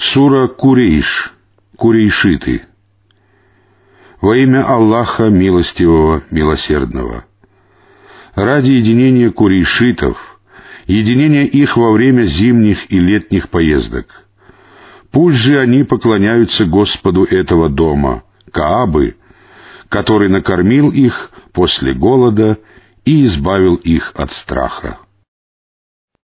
Сура Курейш, Курейшиты. Во имя Аллаха Милостивого, Милосердного. Ради единения курейшитов, единения их во время зимних и летних поездок. Пусть же они поклоняются Господу этого дома, Каабы, который накормил их после голода и избавил их от страха.